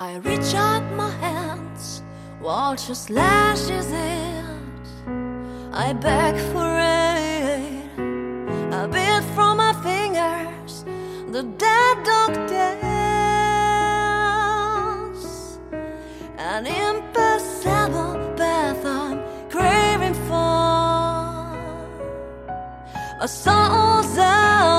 I reach out my hands, water slashes it. I beg for aid, a bit from my fingers, the dead dog dance. An impassable path I'm craving for. My soul's a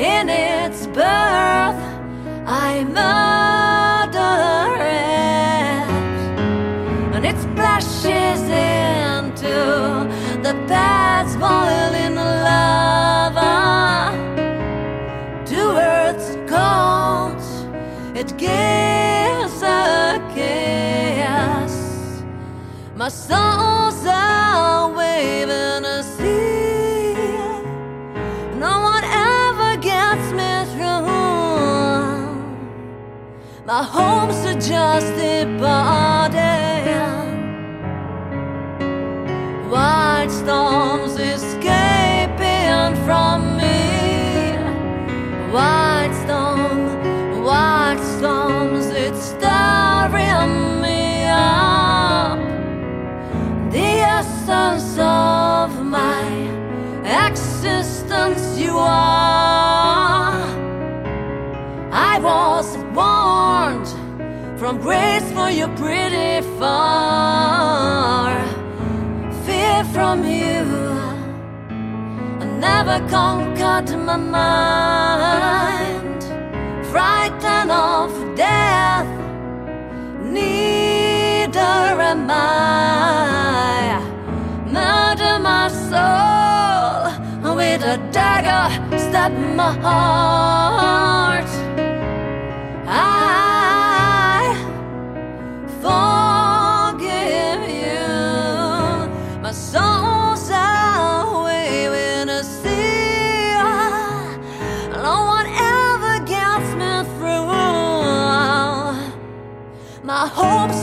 in its birth, I murder it and it splashes into the paths boiling lava. To earth's cold, it gives a kiss. My soul's My home's just departed. White storms escaping from me. White storm, white storms, it's stirring me up. The essence I was warned from grace for you pretty far. Fear from you, I never conquered my mind. Frightened of death, neither am I. Murder my soul with a dagger, stab my heart. I hope so.